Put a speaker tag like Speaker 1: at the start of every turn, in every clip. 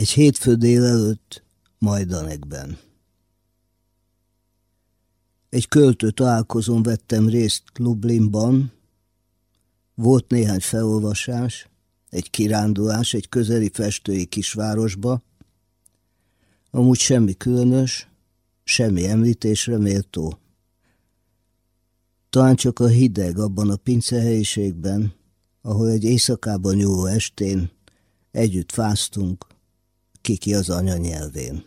Speaker 1: Egy hétfő délelőtt Majdanekben. Egy költő találkozón vettem részt Lublinban. Volt néhány felolvasás, egy kirándulás egy közeli festői kisvárosba. Amúgy semmi különös, semmi említésre méltó. Talán csak a hideg abban a pincehelyiségben, ahol egy éjszakában nyúló estén együtt fáztunk, kiki az anyanyelvén.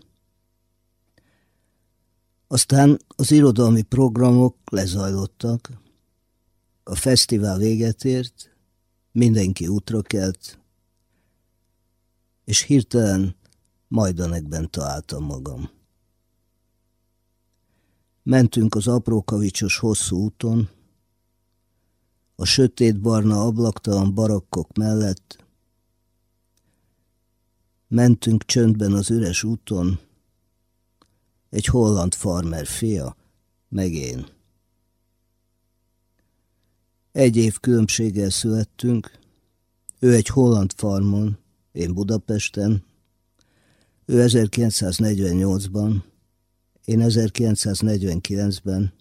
Speaker 1: Aztán az irodalmi programok lezajlottak, a fesztivál véget ért, mindenki útra kelt, és hirtelen Majdanekben találtam magam. Mentünk az aprókavicsos hosszú úton, a sötét barna ablaktalan barakkok mellett, mentünk csöndben az üres úton, egy holland farmer fia, meg én. Egy év különbséggel születtünk, ő egy holland farmon, én Budapesten, ő 1948-ban, én 1949-ben,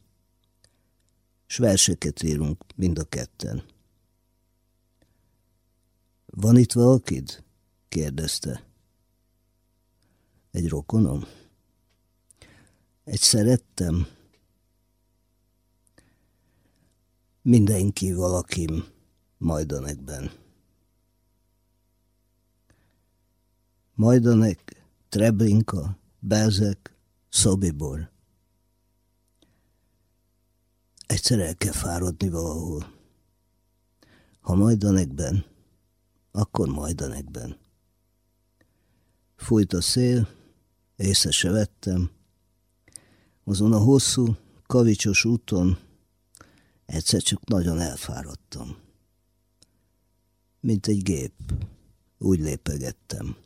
Speaker 1: s verseket írunk mind a ketten. Van itt valakid? kérdezte. Egy rokonom? Egy szerettem? Mindenki valakim Majdanekben. Majdanek, Treblinka, Belzek, Szobibor. Egyszer el kell fáradni valahol. Ha Majdanekben, akkor Majdanekben. Fújt a szél, észre se vettem. Azon a hosszú, kavicsos úton egyszer csak nagyon elfáradtam. Mint egy gép, úgy lépegettem.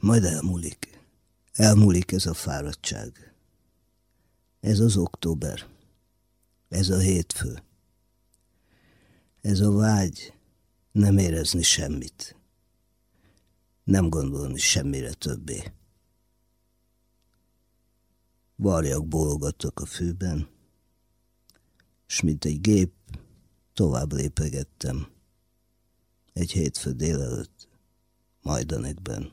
Speaker 1: Majd elmúlik. Elmúlik ez a fáradtság. Ez az október. Ez a hétfő. Ez a vágy nem érezni semmit. Nem gondolni semmire többé. Varjak bólogattak a fűben, s mint egy gép tovább lépegettem. Egy hétfő délelőtt Majdanekben.